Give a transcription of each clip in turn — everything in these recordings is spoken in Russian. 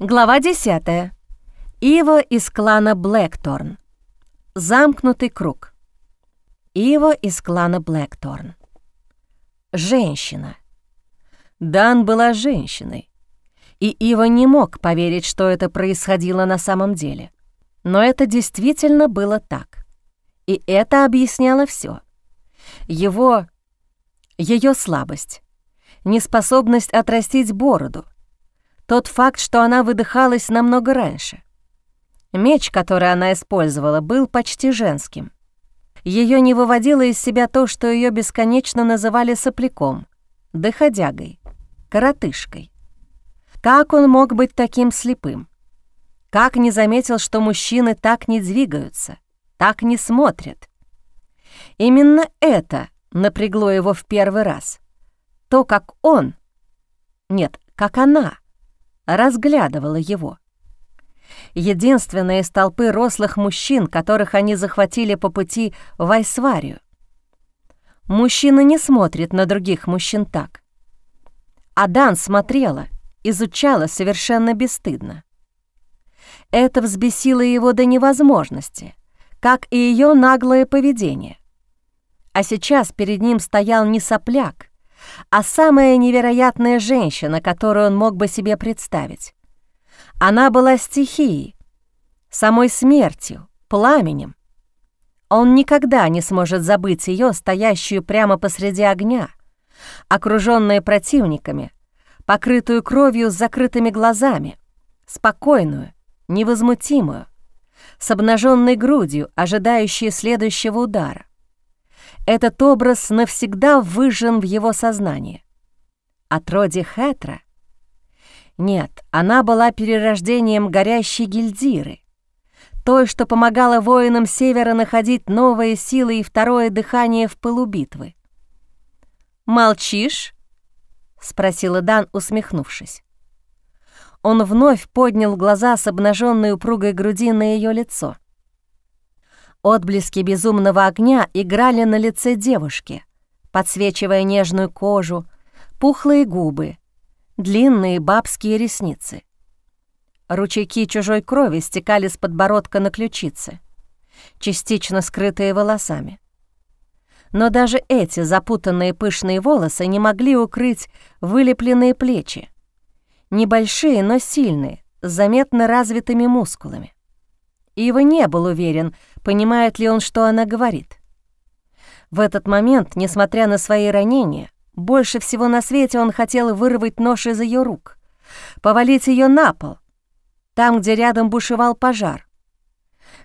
Глава 10. Ива из клана Блэкторн. Замкнутый круг. Ива из клана Блэкторн. Женщина. Дан была женщиной, и Ива не мог поверить, что это происходило на самом деле. Но это действительно было так. И это объясняло все. Его... ее слабость, неспособность отрастить бороду — тот факт, что она выдыхалась намного раньше. Меч, который она использовала, был почти женским. Ее не выводило из себя то, что ее бесконечно называли сопляком, доходягой, коротышкой. Как он мог быть таким слепым? Как не заметил, что мужчины так не двигаются, так не смотрят? Именно это напрягло его в первый раз. То, как он... Нет, как она разглядывала его. Единственная из толпы рослых мужчин, которых они захватили по пути в Айсварию. Мужчина не смотрит на других мужчин так. Адан смотрела, изучала совершенно бесстыдно. Это взбесило его до невозможности, как и ее наглое поведение. А сейчас перед ним стоял не сопляк, а самая невероятная женщина, которую он мог бы себе представить. Она была стихией, самой смертью, пламенем. Он никогда не сможет забыть ее, стоящую прямо посреди огня, окруженная противниками, покрытую кровью с закрытыми глазами, спокойную, невозмутимую, с обнаженной грудью, ожидающей следующего удара. Этот образ навсегда выжжен в его сознании. А Троди Хэтра? Нет, она была перерождением горящей гильдиры, той, что помогала воинам Севера находить новые силы и второе дыхание в пылу битвы. «Молчишь?» — спросила Дан, усмехнувшись. Он вновь поднял глаза с обнаженной упругой груди на ее лицо — Отблески безумного огня играли на лице девушки, подсвечивая нежную кожу, пухлые губы, длинные бабские ресницы. Ручейки чужой крови стекали с подбородка на ключицы, частично скрытые волосами. Но даже эти запутанные пышные волосы не могли укрыть вылепленные плечи. Небольшие, но сильные, с заметно развитыми мускулами. Ива не был уверен, понимает ли он, что она говорит. В этот момент, несмотря на свои ранения, больше всего на свете он хотел вырвать нож из ее рук, повалить ее на пол, там, где рядом бушевал пожар,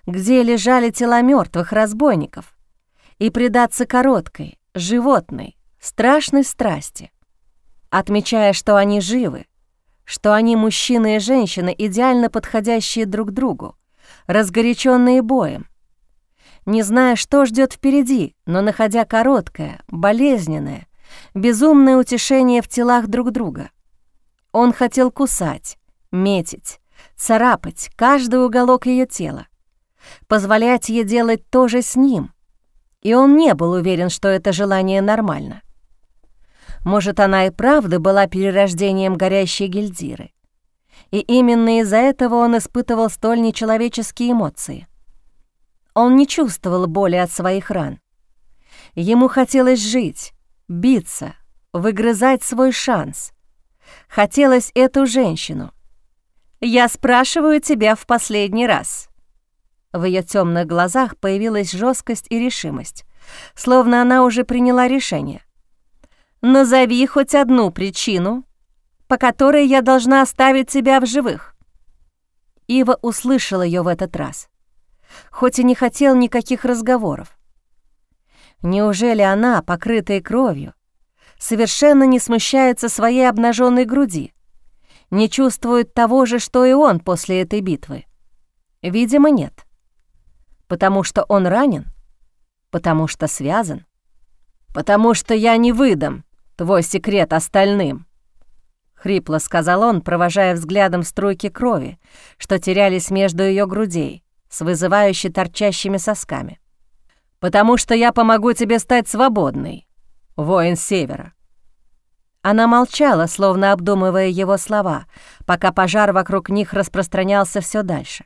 где лежали тела мертвых разбойников, и предаться короткой, животной, страшной страсти, отмечая, что они живы, что они мужчина и женщина, идеально подходящие друг другу, разгоряченные боем. Не зная, что ждет впереди, но находя короткое, болезненное, безумное утешение в телах друг друга. Он хотел кусать, метить, царапать каждый уголок ее тела, позволять ей делать то же с ним. И он не был уверен, что это желание нормально. Может, она и правда была перерождением горящей гильдиры. И именно из-за этого он испытывал столь нечеловеческие эмоции. Он не чувствовал боли от своих ран. Ему хотелось жить, биться, выгрызать свой шанс. Хотелось эту женщину. «Я спрашиваю тебя в последний раз». В ее темных глазах появилась жесткость и решимость, словно она уже приняла решение. «Назови хоть одну причину, по которой я должна оставить тебя в живых». Ива услышал ее в этот раз, хоть и не хотел никаких разговоров. Неужели она, покрытая кровью, совершенно не смущается своей обнаженной груди, не чувствует того же, что и он после этой битвы? Видимо, нет. Потому что он ранен? Потому что связан? Потому что я не выдам твой секрет остальным хрипло сказал он, провожая взглядом струйки крови, что терялись между ее грудей, с вызывающе торчащими сосками. «Потому что я помогу тебе стать свободной, воин Севера». Она молчала, словно обдумывая его слова, пока пожар вокруг них распространялся все дальше.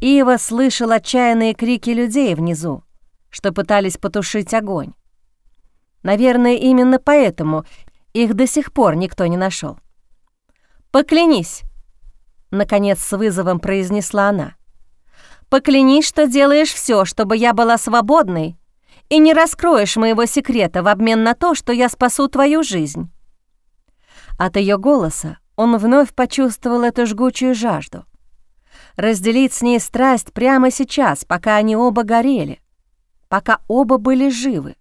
Ива слышал отчаянные крики людей внизу, что пытались потушить огонь. Наверное, именно поэтому их до сих пор никто не нашел. «Поклянись!» — наконец с вызовом произнесла она. «Поклянись, что делаешь все, чтобы я была свободной и не раскроешь моего секрета в обмен на то, что я спасу твою жизнь». От ее голоса он вновь почувствовал эту жгучую жажду. Разделить с ней страсть прямо сейчас, пока они оба горели, пока оба были живы.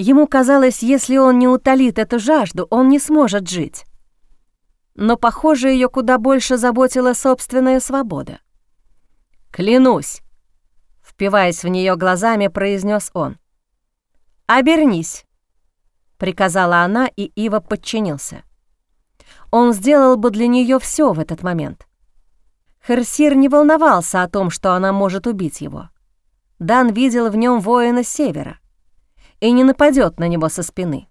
Ему казалось, если он не утолит эту жажду, он не сможет жить. Но, похоже, ее куда больше заботила собственная свобода. «Клянусь!» впиваясь в нее глазами, произнес он. «Обернись», — приказала она, и Ива подчинился. Он сделал бы для нее все в этот момент. Херсир не волновался о том, что она может убить его. Дан видел в нем воина севера и не нападет на него со спины.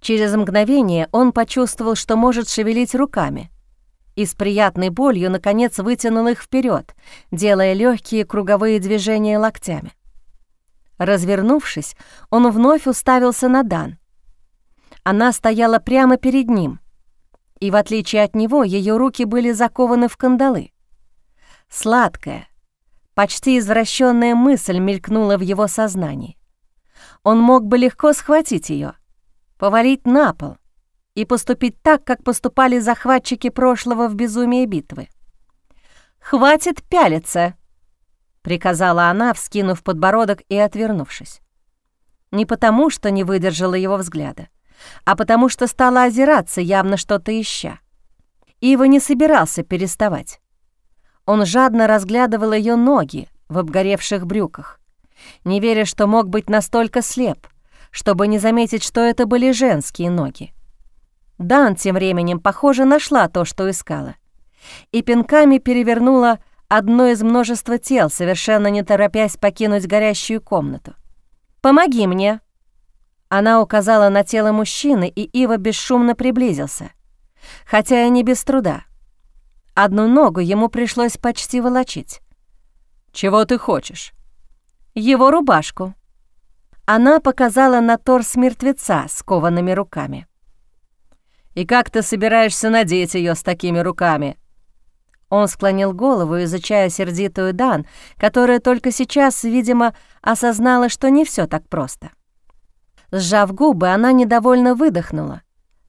Через мгновение он почувствовал, что может шевелить руками, и с приятной болью, наконец, вытянул их вперед, делая легкие круговые движения локтями. Развернувшись, он вновь уставился на Дан. Она стояла прямо перед ним, и, в отличие от него, ее руки были закованы в кандалы. Сладкая, почти извращенная мысль мелькнула в его сознании. Он мог бы легко схватить ее, повалить на пол, и поступить так, как поступали захватчики прошлого в безумии битвы. «Хватит пялиться!» — приказала она, вскинув подбородок и отвернувшись. Не потому, что не выдержала его взгляда, а потому что стала озираться, явно что-то ища. Ива не собирался переставать. Он жадно разглядывал ее ноги в обгоревших брюках, не веря, что мог быть настолько слеп, чтобы не заметить, что это были женские ноги. Дан тем временем, похоже, нашла то, что искала, и пинками перевернула одно из множества тел, совершенно не торопясь покинуть горящую комнату. «Помоги мне!» Она указала на тело мужчины, и Ива бесшумно приблизился, хотя и не без труда. Одну ногу ему пришлось почти волочить. «Чего ты хочешь?» «Его рубашку». Она показала на торс мертвеца с коваными руками. И как ты собираешься надеть ее с такими руками?» Он склонил голову, изучая сердитую Дан, которая только сейчас, видимо, осознала, что не все так просто. Сжав губы, она недовольно выдохнула,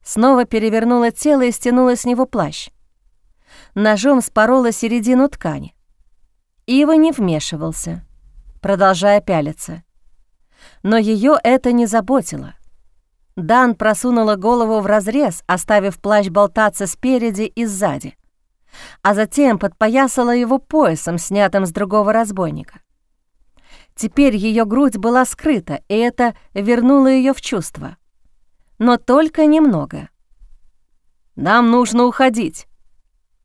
снова перевернула тело и стянула с него плащ. Ножом спорола середину ткани. Ива не вмешивался, продолжая пялиться. Но ее это не заботило — Дан просунула голову в разрез, оставив плащ болтаться спереди и сзади, а затем подпоясала его поясом, снятым с другого разбойника. Теперь ее грудь была скрыта, и это вернуло ее в чувство. Но только немного. «Нам нужно уходить», —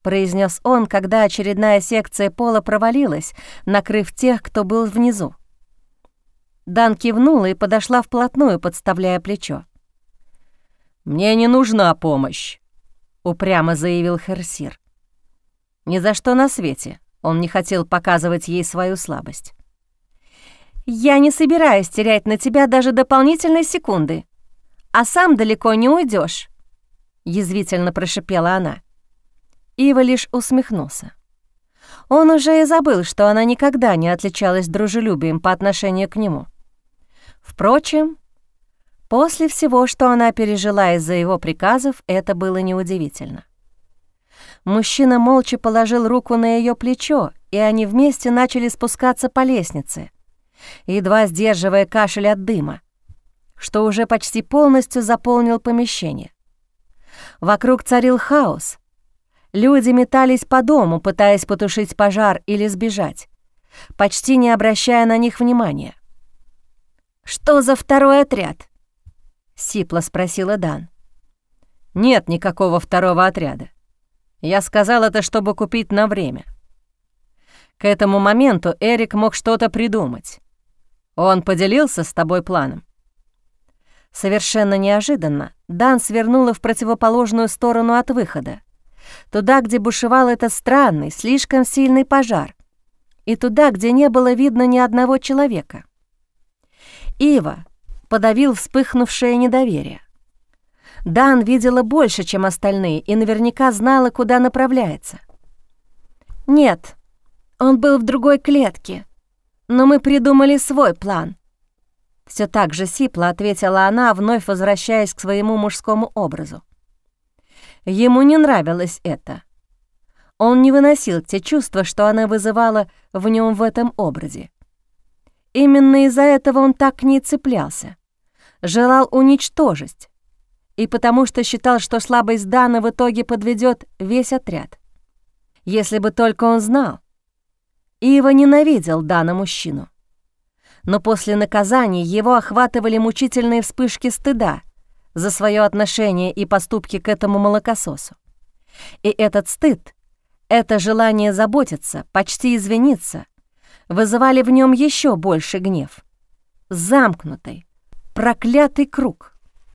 произнес он, когда очередная секция пола провалилась, накрыв тех, кто был внизу. Дан кивнула и подошла вплотную, подставляя плечо. «Мне не нужна помощь», — упрямо заявил Херсир. Ни за что на свете он не хотел показывать ей свою слабость. «Я не собираюсь терять на тебя даже дополнительной секунды, а сам далеко не уйдешь, язвительно прошипела она. Ива лишь усмехнулся. Он уже и забыл, что она никогда не отличалась дружелюбием по отношению к нему. Впрочем, После всего, что она пережила из-за его приказов, это было неудивительно. Мужчина молча положил руку на ее плечо, и они вместе начали спускаться по лестнице, едва сдерживая кашель от дыма, что уже почти полностью заполнил помещение. Вокруг царил хаос. Люди метались по дому, пытаясь потушить пожар или сбежать, почти не обращая на них внимания. «Что за второй отряд?» — сипло спросила Дан. «Нет никакого второго отряда. Я сказал это, чтобы купить на время. К этому моменту Эрик мог что-то придумать. Он поделился с тобой планом?» Совершенно неожиданно Дан свернула в противоположную сторону от выхода, туда, где бушевал этот странный, слишком сильный пожар, и туда, где не было видно ни одного человека. Ива подавил вспыхнувшее недоверие. Дан видела больше, чем остальные, и наверняка знала, куда направляется. «Нет, он был в другой клетке, но мы придумали свой план». Все так же сипло ответила она, вновь возвращаясь к своему мужскому образу. Ему не нравилось это. Он не выносил те чувства, что она вызывала в нем в этом образе. Именно из-за этого он так к ней цеплялся. Желал уничтожить. И потому что считал, что слабость Дана в итоге подведет весь отряд. Если бы только он знал. Ива ненавидел Дана мужчину. Но после наказания его охватывали мучительные вспышки стыда за свое отношение и поступки к этому молокососу. И этот стыд, это желание заботиться, почти извиниться, вызывали в нем еще больше гнев. Замкнутый, проклятый круг.